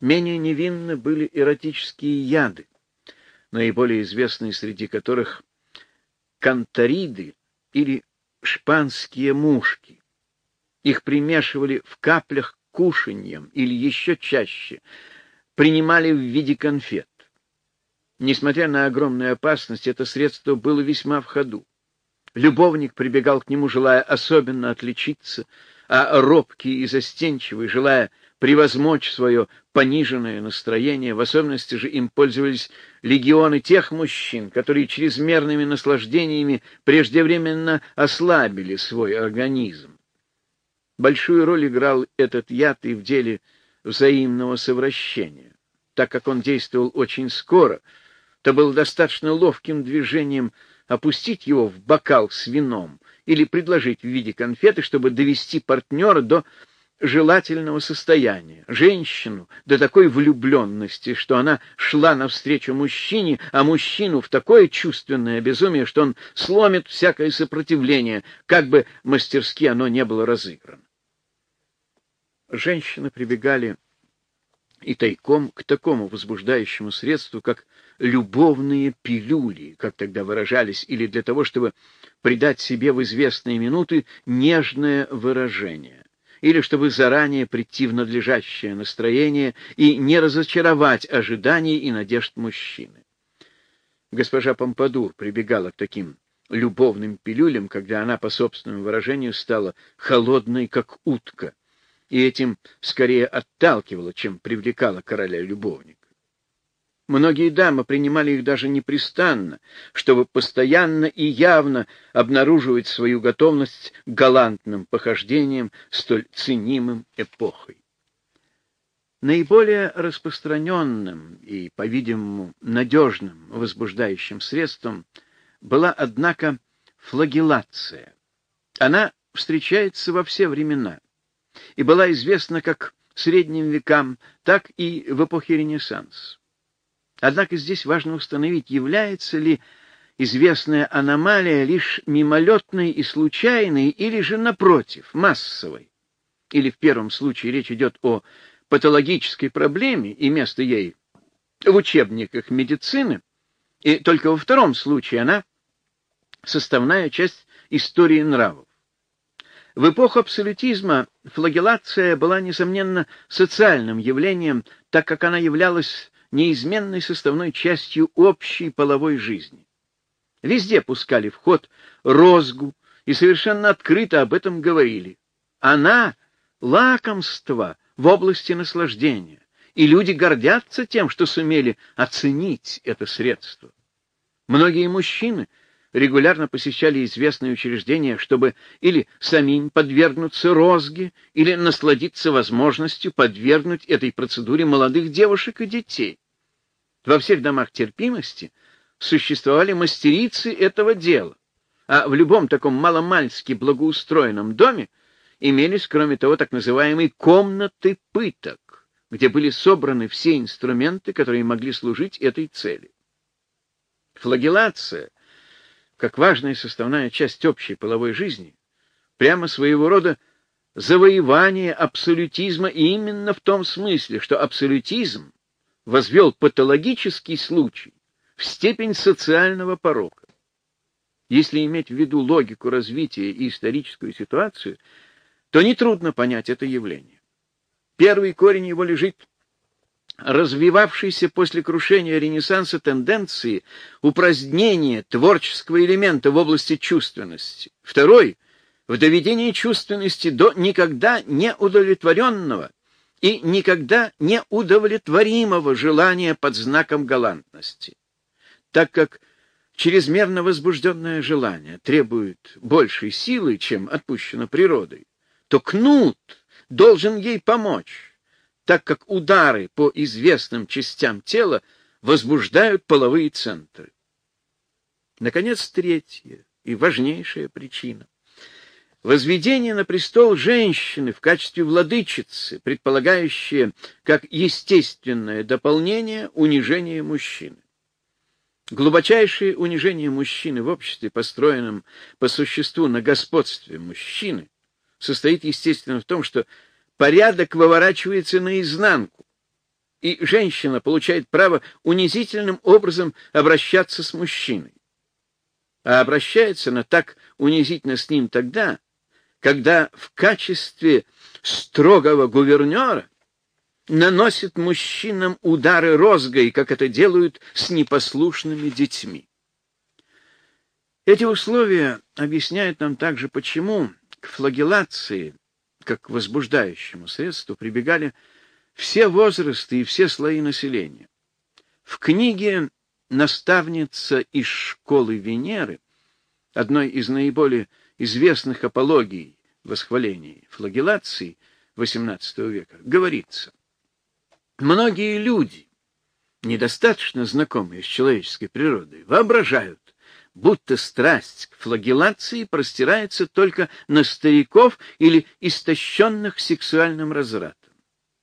Менее невинны были эротические яды, наиболее известные среди которых кантариды или шпанские мушки. Их примешивали в каплях кушаньем или еще чаще принимали в виде конфет. Несмотря на огромную опасность, это средство было весьма в ходу. Любовник прибегал к нему, желая особенно отличиться, а робкий и застенчивый, желая превозмочь свое пониженное настроение, в особенности же им пользовались легионы тех мужчин, которые чрезмерными наслаждениями преждевременно ослабили свой организм. Большую роль играл этот яд и в деле взаимного совращения. Так как он действовал очень скоро, то был достаточно ловким движением опустить его в бокал с вином или предложить в виде конфеты, чтобы довести партнера до желательного состояния, женщину до такой влюбленности, что она шла навстречу мужчине, а мужчину в такое чувственное безумие, что он сломит всякое сопротивление, как бы мастерски оно не было разыграно. Женщины прибегали и тайком к такому возбуждающему средству, как любовные пилюли, как тогда выражались, или для того, чтобы придать себе в известные минуты нежное выражение, или чтобы заранее прийти в надлежащее настроение и не разочаровать ожиданий и надежд мужчины. Госпожа Помпадур прибегала к таким любовным пилюлям, когда она, по собственному выражению, стала холодной, как утка, и этим скорее отталкивала, чем привлекала короля-любовника. Многие дамы принимали их даже непрестанно, чтобы постоянно и явно обнаруживать свою готовность к галантным похождениям, столь ценимым эпохой. Наиболее распространенным и, по-видимому, надежным возбуждающим средством была, однако, флагеллация. Она встречается во все времена и была известна как средним векам, так и в эпохе Ренессанса. Однако здесь важно установить, является ли известная аномалия лишь мимолетной и случайной, или же, напротив, массовой. Или в первом случае речь идет о патологической проблеме, и место ей в учебниках медицины, и только во втором случае она составная часть истории нравов. В эпоху абсолютизма флагеллация была, несомненно, социальным явлением, так как она являлась неизменной составной частью общей половой жизни. Везде пускали в ход розгу и совершенно открыто об этом говорили. Она — лакомство в области наслаждения, и люди гордятся тем, что сумели оценить это средство. Многие мужчины — регулярно посещали известные учреждения, чтобы или самим подвергнуться розге, или насладиться возможностью подвергнуть этой процедуре молодых девушек и детей. Во всех домах терпимости существовали мастерицы этого дела, а в любом таком маломальски благоустроенном доме имелись, кроме того, так называемые комнаты пыток, где были собраны все инструменты, которые могли служить этой цели. Флагеллация — как важная составная часть общей половой жизни, прямо своего рода завоевание абсолютизма именно в том смысле, что абсолютизм возвел патологический случай в степень социального порока. Если иметь в виду логику развития и историческую ситуацию, то нетрудно понять это явление. Первый корень его лежит развивавшейся после крушения Ренессанса тенденции упразднения творческого элемента в области чувственности. Второй — в доведении чувственности до никогда не удовлетворенного и никогда не удовлетворимого желания под знаком галантности. Так как чрезмерно возбужденное желание требует большей силы, чем отпущено природой, то кнут должен ей помочь так как удары по известным частям тела возбуждают половые центры. Наконец, третья и важнейшая причина. Возведение на престол женщины в качестве владычицы, предполагающее как естественное дополнение унижение мужчины. Глубочайшее унижение мужчины в обществе, построенном по существу на господстве мужчины, состоит, естественно, в том, что порядок выворачивается наизнанку. и женщина получает право унизительным образом обращаться с мужчиной. А обращается она так унизительно с ним тогда, когда в качестве строгого гувернера наносит мужчинам удары розгой, как это делают с непослушными детьми. Эти условия объясняют нам также, почему к флагеллации, как к возбуждающему средству, прибегали все возрасты и все слои населения. В книге «Наставница из школы Венеры», одной из наиболее известных апологий восхвалений флагеллации XVIII века, говорится, многие люди, недостаточно знакомые с человеческой природой, воображают, будто страсть к флагеллации простирается только на стариков или истощенных сексуальным развратом.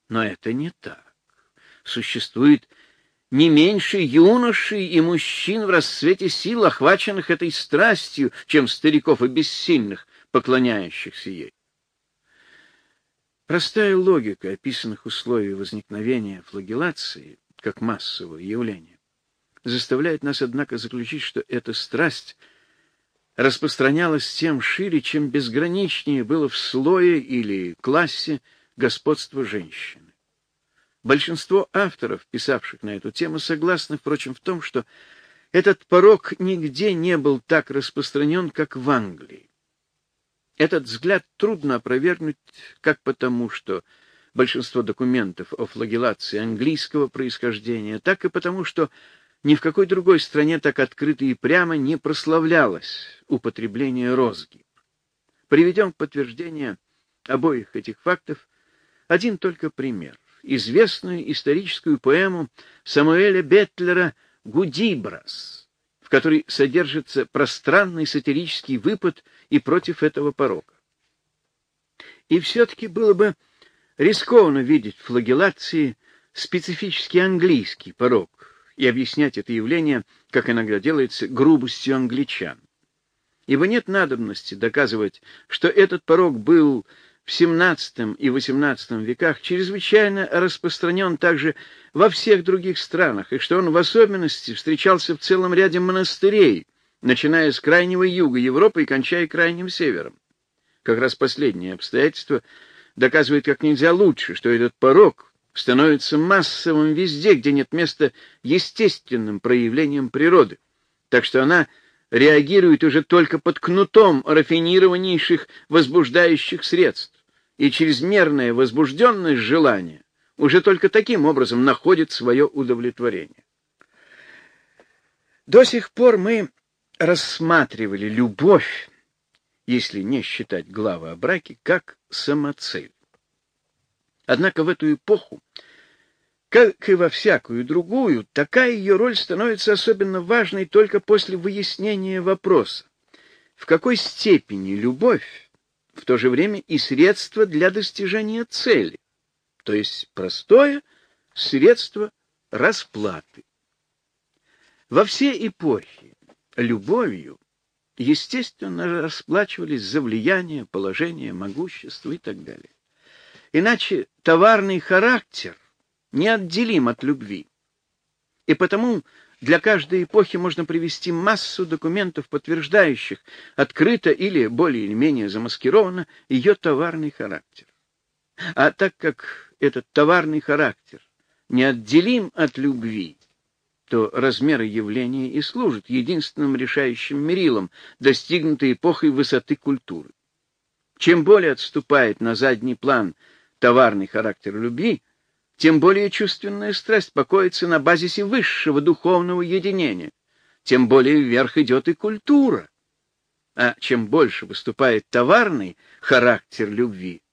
Но это не так. Существует не меньше юношей и мужчин в расцвете сил, охваченных этой страстью, чем стариков и бессильных, поклоняющихся ей. Простая логика описанных условий возникновения флагеллации как массового явления заставляет нас, однако, заключить, что эта страсть распространялась тем шире, чем безграничнее было в слое или классе господство женщины. Большинство авторов, писавших на эту тему, согласны, впрочем, в том, что этот порог нигде не был так распространен, как в Англии. Этот взгляд трудно опровергнуть как потому, что большинство документов о флагеллации английского происхождения, так и потому, что ни в какой другой стране так открыто и прямо не прославлялось употребление розги. Приведем в подтверждение обоих этих фактов один только пример известную историческую поэму Самуэля Бетлера «Гудибрас», в которой содержится пространный сатирический выпад и против этого порока. И все-таки было бы рискованно видеть в флагеллации специфический английский порок и объяснять это явление, как иногда делается, грубостью англичан. Ибо нет надобности доказывать, что этот порок был в XVII и XVIII веках чрезвычайно распространен также во всех других странах, и что он в особенности встречался в целом ряде монастырей, начиная с крайнего юга Европы и кончая крайним севером. Как раз последнее обстоятельство доказывает как нельзя лучше, что этот порог становится массовым везде, где нет места естественным проявлениям природы, так что она реагирует уже только под кнутом рафинированнейших возбуждающих средств и чрезмерная возбужденность желания уже только таким образом находит свое удовлетворение. До сих пор мы рассматривали любовь, если не считать главы о браке, как самоцель. Однако в эту эпоху, как и во всякую другую, такая ее роль становится особенно важной только после выяснения вопроса, в какой степени любовь в то же время и средство для достижения цели, то есть простое средство расплаты. Во все эпохи любовью, естественно, расплачивались за влияние, положение, могущество и так далее. Иначе товарный характер неотделим от любви. И потому для каждой эпохи можно привести массу документов, подтверждающих открыто или более или менее замаскированно ее товарный характер. А так как этот товарный характер неотделим от любви, то размеры явления и служат единственным решающим мерилом, достигнутой эпохой высоты культуры. Чем более отступает на задний план товарный характер любви, тем более чувственная страсть покоится на базисе высшего духовного единения, тем более вверх идет и культура. А чем больше выступает товарный характер любви,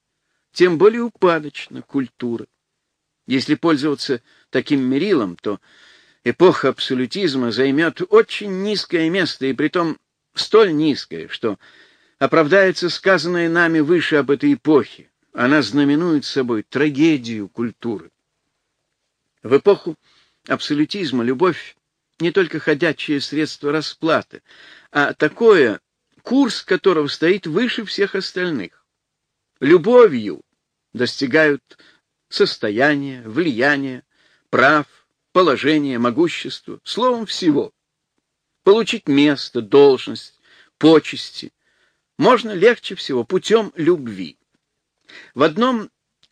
тем более упадочна культура. Если пользоваться таким мерилом, то эпоха абсолютизма займет очень низкое место, и притом столь низкое, что оправдается сказанное нами выше об этой эпохе. Она знаменует собой трагедию культуры. В эпоху абсолютизма любовь не только ходячее средство расплаты, а такое, курс которого стоит выше всех остальных. Любовью достигают состояния, влияния, прав, положения, могущества, словом, всего. Получить место, должность, почести можно легче всего путем любви. В одном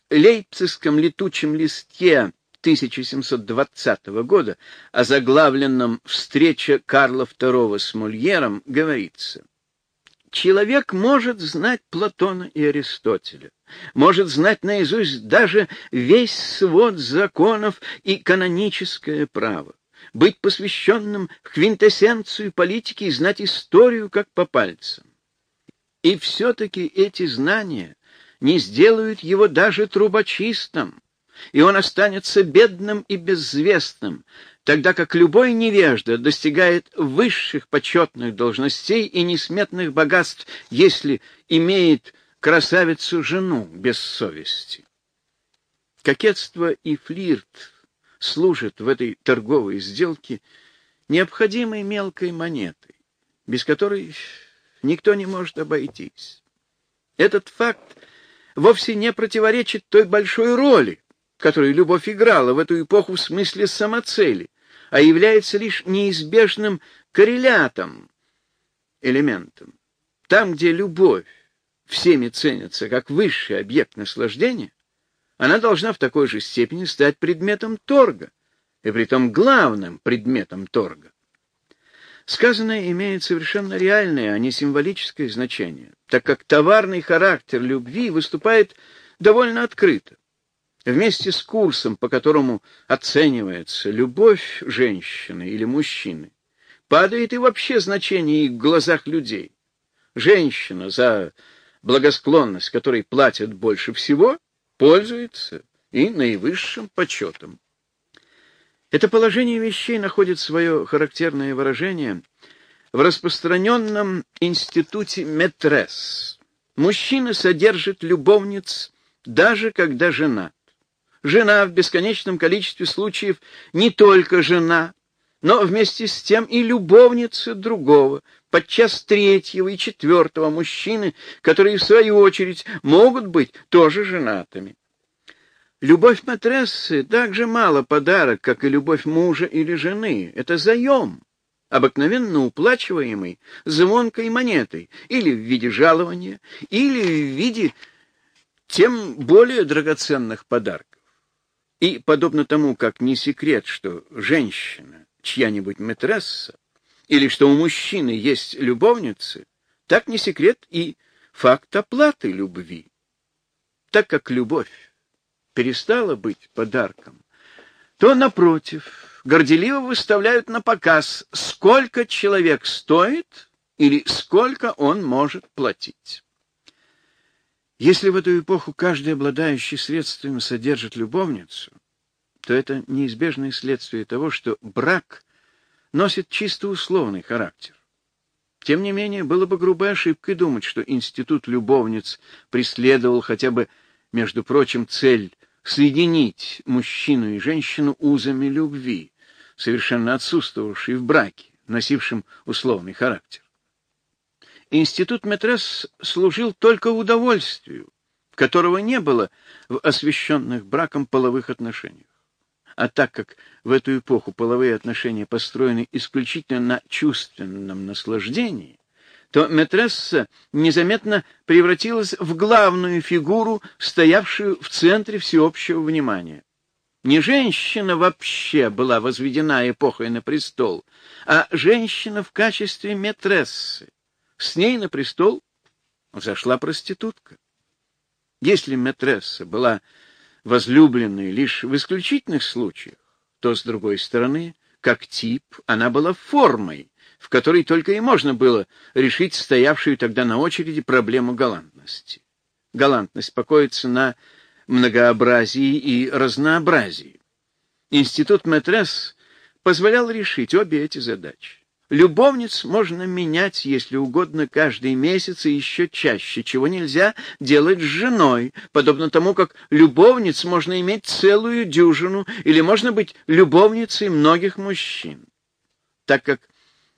лейпцигском летучем листке 1720 года, озаглавленном «Встреча Карла II с Мольером», говорится Человек может знать Платона и Аристотеля, может знать наизусть даже весь свод законов и каноническое право, быть посвященным в квинтэссенцию политики и знать историю как по пальцам. И все-таки эти знания не сделают его даже трубочистом, и он останется бедным и безвестным, тогда как любой невежда достигает высших почетных должностей и несметных богатств, если имеет красавицу-жену без совести. Кокетство и флирт служат в этой торговой сделке необходимой мелкой монетой, без которой никто не может обойтись. Этот факт вовсе не противоречит той большой роли, которую любовь играла в эту эпоху в смысле самоцели, а является лишь неизбежным коррелятом, элементом. Там, где любовь всеми ценится как высший объект наслаждения, она должна в такой же степени стать предметом торга, и притом главным предметом торга. Сказанное имеет совершенно реальное, а не символическое значение, так как товарный характер любви выступает довольно открыто. Вместе с курсом, по которому оценивается любовь женщины или мужчины, падает и вообще значение их в глазах людей. Женщина, за благосклонность которой платят больше всего, пользуется и наивысшим почетом. Это положение вещей находит свое характерное выражение в распространенном институте метрес. Мужчина содержит любовниц даже когда жена. Жена в бесконечном количестве случаев не только жена, но вместе с тем и любовница другого, подчас третьего и четвертого мужчины, которые, в свою очередь, могут быть тоже женатыми. Любовь матрессы так же мало подарок, как и любовь мужа или жены. Это заем, обыкновенно уплачиваемый звонкой монетой, или в виде жалования, или в виде тем более драгоценных подарков. И, подобно тому, как не секрет, что женщина, чья-нибудь матресса, или что у мужчины есть любовницы, так не секрет и факт оплаты любви. Так как любовь перестала быть подарком, то, напротив, горделиво выставляют на показ, сколько человек стоит или сколько он может платить. Если в эту эпоху каждый обладающий средствами содержит любовницу, то это неизбежное следствие того, что брак носит чисто условный характер. Тем не менее, было бы грубой ошибкой думать, что институт любовниц преследовал хотя бы, между прочим, цель соединить мужчину и женщину узами любви, совершенно отсутствовавшей в браке, носившем условный характер. Институт Метрес служил только удовольствию, которого не было в освященных браком половых отношениях. А так как в эту эпоху половые отношения построены исключительно на чувственном наслаждении, то Метресса незаметно превратилась в главную фигуру, стоявшую в центре всеобщего внимания. Не женщина вообще была возведена эпохой на престол, а женщина в качестве метрессы. С ней на престол зашла проститутка. Если метресса была возлюбленной лишь в исключительных случаях, то, с другой стороны, как тип, она была формой, в которой только и можно было решить стоявшую тогда на очереди проблему галантности. Галантность покоится на многообразии и разнообразии. Институт Метрес позволял решить обе эти задачи. Любовниц можно менять, если угодно, каждый месяц и еще чаще, чего нельзя делать с женой, подобно тому, как любовниц можно иметь целую дюжину или можно быть любовницей многих мужчин. Так как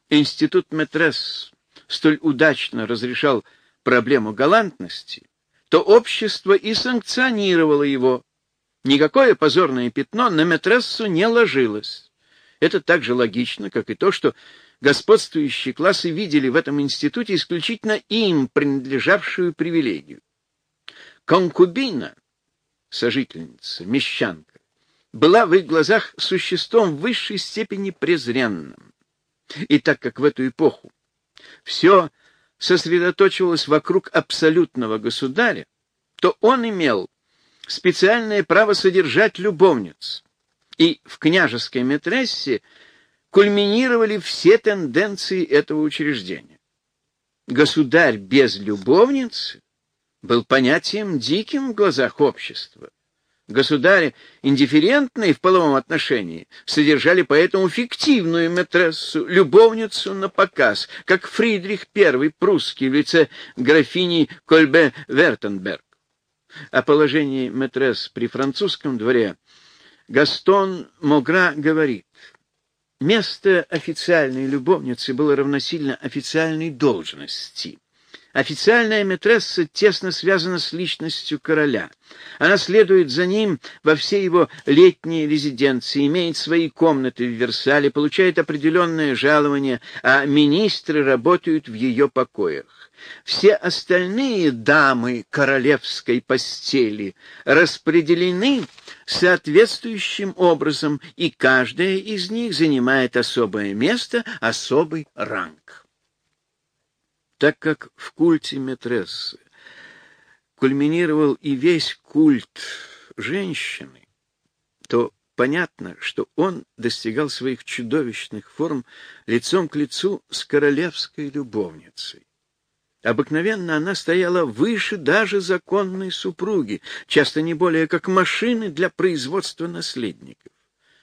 институт Метрес столь удачно разрешал проблему галантности, то общество и санкционировало его, Никакое позорное пятно на метрессу не ложилось. Это так же логично, как и то, что господствующие классы видели в этом институте исключительно им принадлежавшую привилегию. Конкубина, сожительница, мещанка, была в их глазах существом в высшей степени презренным. И так как в эту эпоху все сосредоточивалось вокруг абсолютного государя, то он имел специальное право содержать любовниц. И в княжеской метрессе кульминировали все тенденции этого учреждения. Государь без любовницы был понятием диким в глазах общества. Государи, индифферентные в половом отношении, содержали поэтому фиктивную метрессу, любовницу на показ, как Фридрих I прусский в лице графини Кольбе-Вертенберг. О положении метресс при французском дворе Гастон Могра говорит, Место официальной любовницы было равносильно официальной должности. Официальная метресса тесно связана с личностью короля. Она следует за ним во все его летние резиденции, имеет свои комнаты в Версале, получает определенное жалование, а министры работают в ее покоях. Все остальные дамы королевской постели распределены соответствующим образом, и каждая из них занимает особое место, особый ранг. Так как в культе Метрессы кульминировал и весь культ женщины, то понятно, что он достигал своих чудовищных форм лицом к лицу с королевской любовницей. Обыкновенно она стояла выше даже законной супруги, часто не более как машины для производства наследников.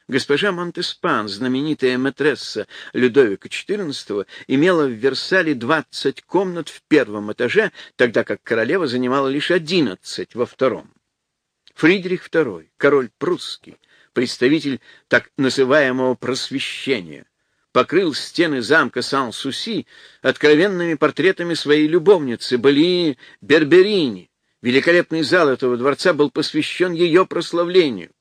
Госпожа Монтеспан, знаменитая матресса Людовика XIV, имела в Версале 20 комнат в первом этаже, тогда как королева занимала лишь 11 во втором. Фридрих II, король прусский, представитель так называемого просвещения, покрыл стены замка Сан-Суси откровенными портретами своей любовницы Балии Берберини. Великолепный зал этого дворца был посвящен ее прославлению.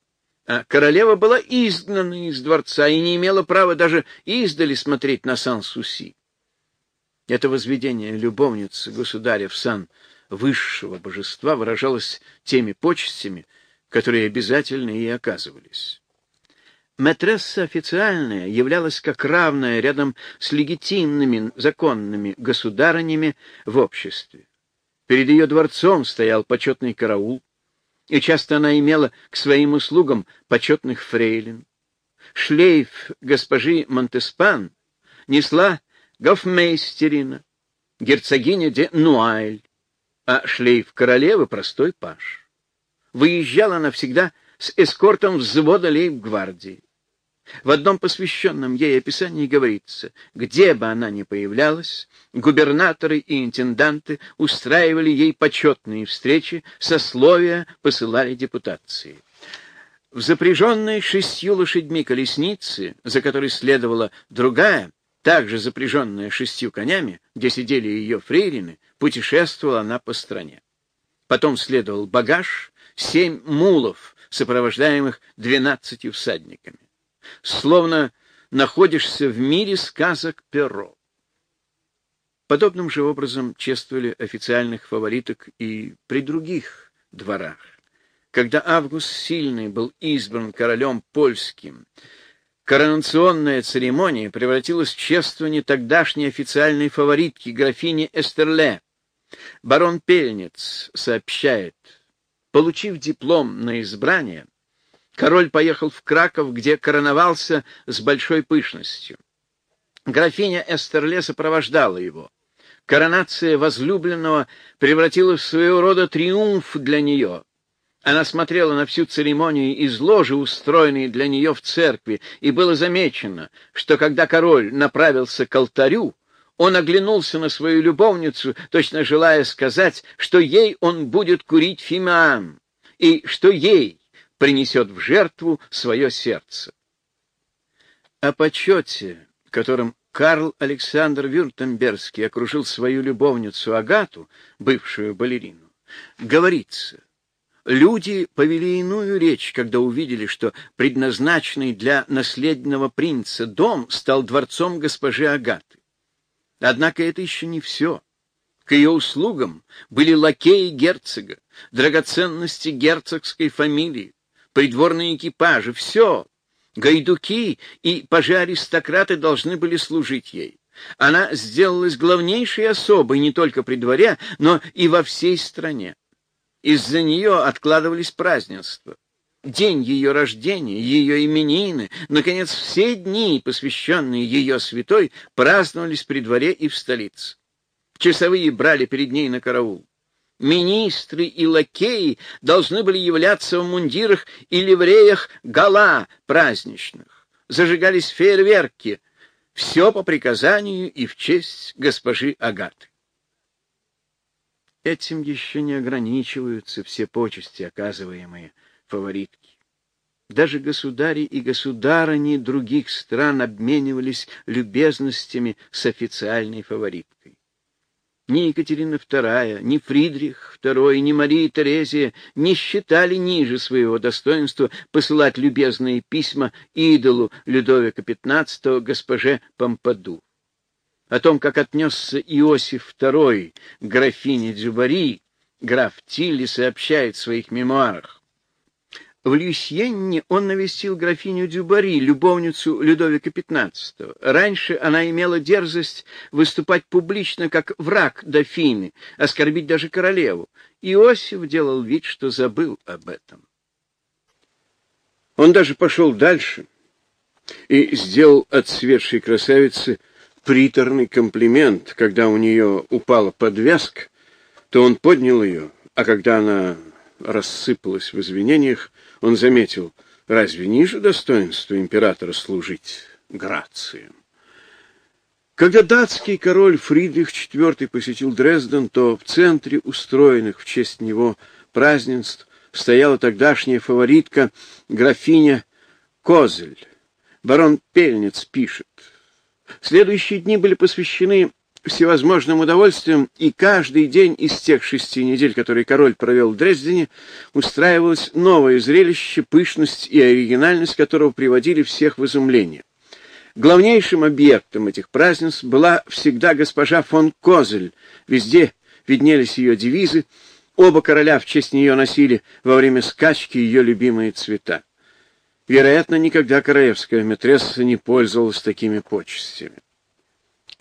А королева была изгнана из дворца и не имела права даже издали смотреть на Сан-Суси. Это возведение любовницы государя в сан высшего божества выражалось теми почестями, которые обязательно ей оказывались. Матресса официальная являлась как равная рядом с легитимными законными государынями в обществе. Перед ее дворцом стоял почетный караул, и часто она имела к своим услугам почетных фрейлин. Шлейф госпожи Монтеспан несла гофмейстерина, герцогиня де Нуайль, а шлейф королевы — простой паш. Выезжала она всегда с эскортом взвода лейб-гвардии. В одном посвященном ей описании говорится, где бы она ни появлялась, губернаторы и интенданты устраивали ей почетные встречи, сословия посылали депутации. В запряженной шестью лошадьми колесницы, за которой следовала другая, также запряженная шестью конями, где сидели ее фрейлины, путешествовала она по стране. Потом следовал багаж, семь мулов, сопровождаемых двенадцатью всадниками словно находишься в мире сказок Перо. Подобным же образом чествовали официальных фавориток и при других дворах. Когда Август Сильный был избран королем польским, коронационная церемония превратилась в чествование тогдашней официальной фаворитки графини Эстерле. Барон Пельниц сообщает, получив диплом на избрание, Король поехал в Краков, где короновался с большой пышностью. Графиня Эстерле сопровождала его. Коронация возлюбленного превратилась в своего рода триумф для нее. Она смотрела на всю церемонию из ложи, устроенной для нее в церкви, и было замечено, что когда король направился к алтарю, он оглянулся на свою любовницу, точно желая сказать, что ей он будет курить фимиам, и что ей, принесет в жертву свое сердце. О почете, которым Карл Александр Вюртембергский окружил свою любовницу Агату, бывшую балерину, говорится, Люди повели иную речь, когда увидели, что предназначенный для наследного принца дом стал дворцом госпожи Агаты. Однако это еще не все. К ее услугам были лакеи герцога, драгоценности герцогской фамилии, придворные экипажи, все. Гайдуки и пажи-аристократы должны были служить ей. Она сделалась главнейшей особой не только при дворе, но и во всей стране. Из-за нее откладывались празднества. День ее рождения, ее именины, наконец, все дни, посвященные ее святой, праздновались при дворе и в столице. Часовые брали перед ней на караул. Министры и лакеи должны были являться в мундирах и ливреях гала праздничных. Зажигались фейерверки. Все по приказанию и в честь госпожи Агаты. Этим еще не ограничиваются все почести, оказываемые фаворитки. Даже государи и государыни других стран обменивались любезностями с официальной фавориткой. Ни Екатерина II, ни Фридрих II, ни Мария Терезия не считали ниже своего достоинства посылать любезные письма идолу Людовика XV госпоже Помпаду о том, как отнесся Иосиф II графине Дзюбари, граф Тилли сообщает в своих мемуарах. В Люсьенне он навестил графиню Дюбари, любовницу Людовика XV. Раньше она имела дерзость выступать публично как враг дофины, оскорбить даже королеву. Иосиф делал вид, что забыл об этом. Он даже пошел дальше и сделал от светшей красавицы приторный комплимент. Когда у нее упала подвязка, то он поднял ее, а когда она рассыпалась в извинениях, он заметил, разве ниже достоинства императора служить грациям? Когда датский король Фридрих IV посетил Дрезден, то в центре устроенных в честь него празднеств стояла тогдашняя фаворитка графиня Козель. Барон Пельниц пишет, Следующие дни были посвящены всевозможным удовольствиям, и каждый день из тех шести недель, которые король провел в Дрездене, устраивалось новое зрелище, пышность и оригинальность которого приводили всех в изумление. Главнейшим объектом этих празднеств была всегда госпожа фон Козель. Везде виднелись ее девизы, оба короля в честь нее носили во время скачки ее любимые цвета. Вероятно, никогда королевская матресса не пользовалась такими почестями.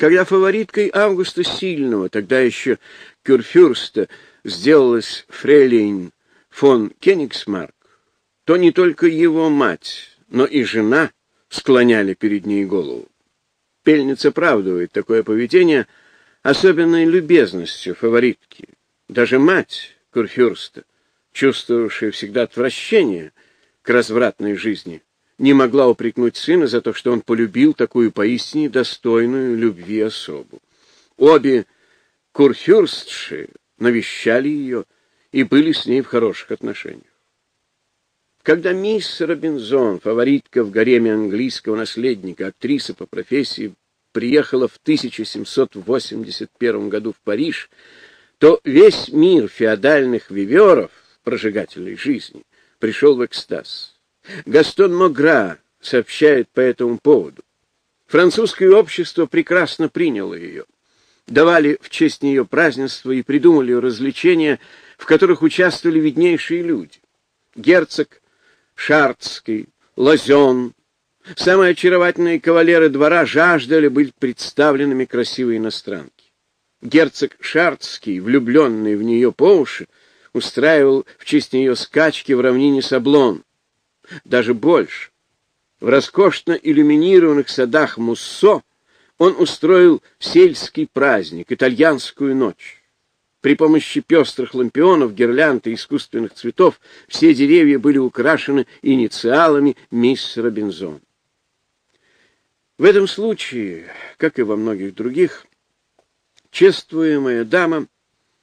Когда фавориткой Августа Сильного, тогда еще Кюрфюрста, сделалась фрейлин фон Кенигсмарк, то не только его мать, но и жена склоняли перед ней голову. Пельниц оправдывает такое поведение особенной любезностью фаворитки. Даже мать Курфюрста, чувствовавшая всегда отвращение к развратной жизни, не могла упрекнуть сына за то, что он полюбил такую поистине достойную любви особу. Обе курфюрстши навещали ее и были с ней в хороших отношениях. Когда мисс Робинзон, фаворитка в гареме английского наследника, актриса по профессии, приехала в 1781 году в Париж, то весь мир феодальных виверов, прожигательной жизни, пришел в экстаз. Гастон Могра сообщает по этому поводу. Французское общество прекрасно приняло ее. Давали в честь нее празднества и придумали развлечения, в которых участвовали виднейшие люди. Герцог Шартский, Лазен, самые очаровательные кавалеры двора жаждали быть представленными красивой иностранки. Герцог Шартский, влюбленный в нее по уши, устраивал в честь нее скачки в равнине Саблон. Даже больше. В роскошно иллюминированных садах Муссо он устроил сельский праздник, итальянскую ночь. При помощи пестрых лампионов, гирлянд и искусственных цветов все деревья были украшены инициалами мисс Робинзон. В этом случае, как и во многих других, чествуемая дама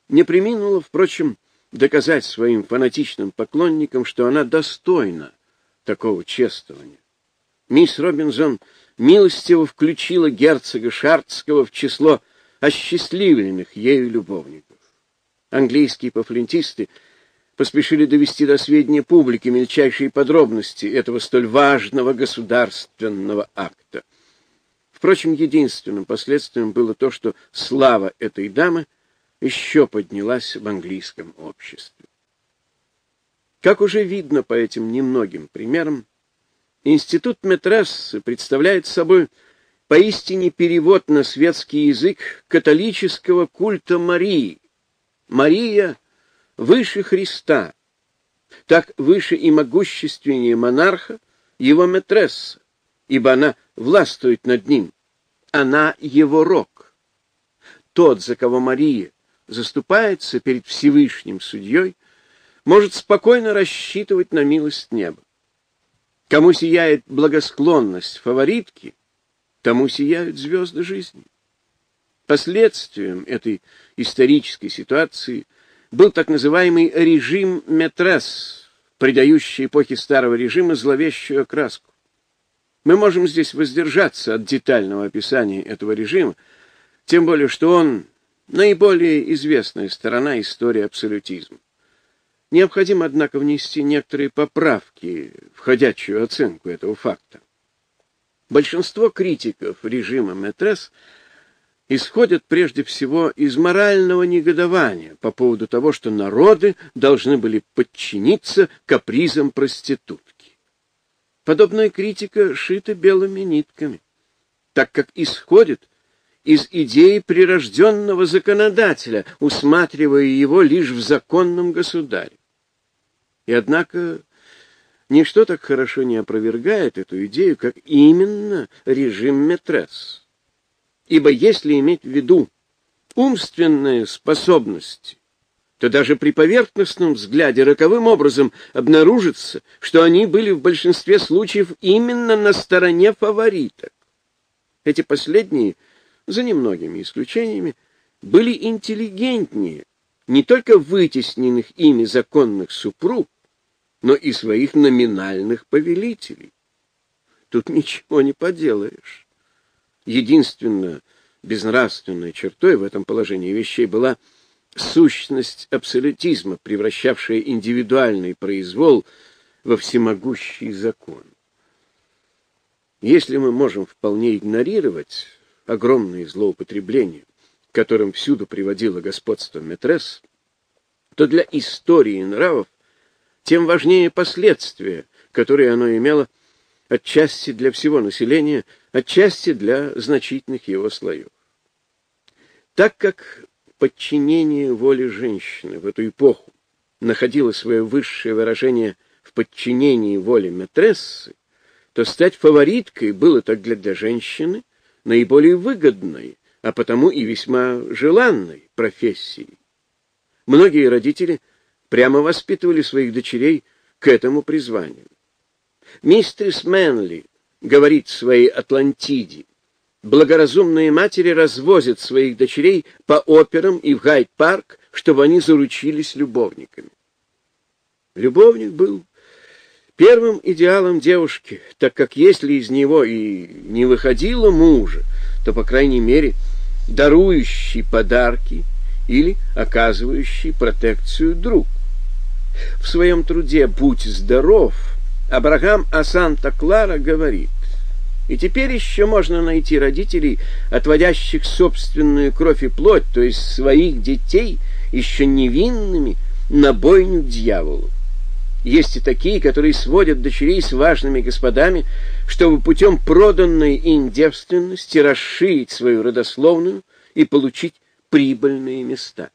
не приминула, впрочем, доказать своим фанатичным поклонникам, что она достойна такого чествования. Мисс Робинзон милостиво включила герцога Шартского в число осчастливленных ею любовников. Английские пофлентисты поспешили довести до сведения публики мельчайшие подробности этого столь важного государственного акта. Впрочем, единственным последствием было то, что слава этой дамы еще поднялась в английском обществе. Как уже видно по этим немногим примерам, институт Метрессы представляет собой поистине перевод на светский язык католического культа Марии. Мария выше Христа, так выше и могущественнее монарха его Метресса, ибо она властвует над ним. Она его рок. Тот, за кого Мария заступается перед Всевышним судьей, может спокойно рассчитывать на милость неба. Кому сияет благосклонность фаворитки, тому сияют звезды жизни. Последствием этой исторической ситуации был так называемый режим Метрес, придающий эпохе старого режима зловещую окраску. Мы можем здесь воздержаться от детального описания этого режима, тем более что он наиболее известная сторона истории абсолютизма. Необходимо, однако, внести некоторые поправки в ходячую оценку этого факта. Большинство критиков режима Метрес исходят прежде всего из морального негодования по поводу того, что народы должны были подчиниться капризам проститутки. Подобная критика шита белыми нитками, так как исходит из идеи прирожденного законодателя, усматривая его лишь в законном государе. И однако ничто так хорошо не опровергает эту идею, как именно режим Метрес. Ибо если иметь в виду умственные способности, то даже при поверхностном взгляде роковым образом обнаружится, что они были в большинстве случаев именно на стороне фавориток. Эти последние, за немногими исключениями, были интеллигентнее не только вытесненных ими законных супруг, но и своих номинальных повелителей. Тут ничего не поделаешь. Единственная безнравственной чертой в этом положении вещей была сущность абсолютизма, превращавшая индивидуальный произвол во всемогущий закон. Если мы можем вполне игнорировать огромные злоупотребления, которым всюду приводило господство Метрес, то для истории нравов тем важнее последствия, которые оно имело отчасти для всего населения, отчасти для значительных его слоев. Так как подчинение воле женщины в эту эпоху находило свое высшее выражение в подчинении воле матрессы, то стать фавориткой было тогда для женщины наиболее выгодной, а потому и весьма желанной профессией. Многие родители – прямо воспитывали своих дочерей к этому призванию. Мистерс Мэнли говорит своей Атлантиде, благоразумные матери развозят своих дочерей по операм и в Гайд-парк, чтобы они заручились любовниками. Любовник был первым идеалом девушки, так как если из него и не выходило мужа, то, по крайней мере, дарующий подарки или оказывающий протекцию друг. В своем труде «Будь здоров» Абрахам о Санта-Клара говорит, и теперь еще можно найти родителей, отводящих собственную кровь и плоть, то есть своих детей, еще невинными, на бойню дьяволу. Есть и такие, которые сводят дочерей с важными господами, чтобы путем проданной им девственности расширить свою родословную и получить прибыльные места.